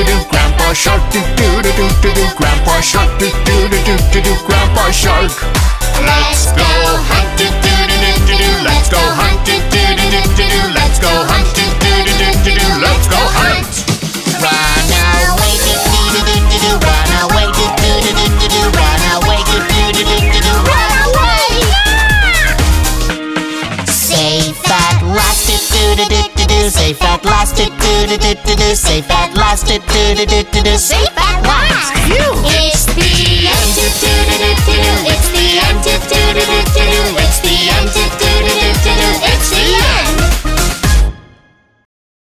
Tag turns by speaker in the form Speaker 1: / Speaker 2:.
Speaker 1: do do Grandpa Shark do do do do do do Grandpa Shark do do do do do do Grandpa Shark.
Speaker 2: Let's go hunt do do do do do do Let's go hunt do do do do do do Let's go hunt do do do do do do Let's go hunt.
Speaker 1: Run away do do do do do do Run away do do do do do do Run away do do do do do do
Speaker 2: Run away Safe at last do do do do do Safe at
Speaker 1: last do do do do do Safe
Speaker 2: at
Speaker 1: last do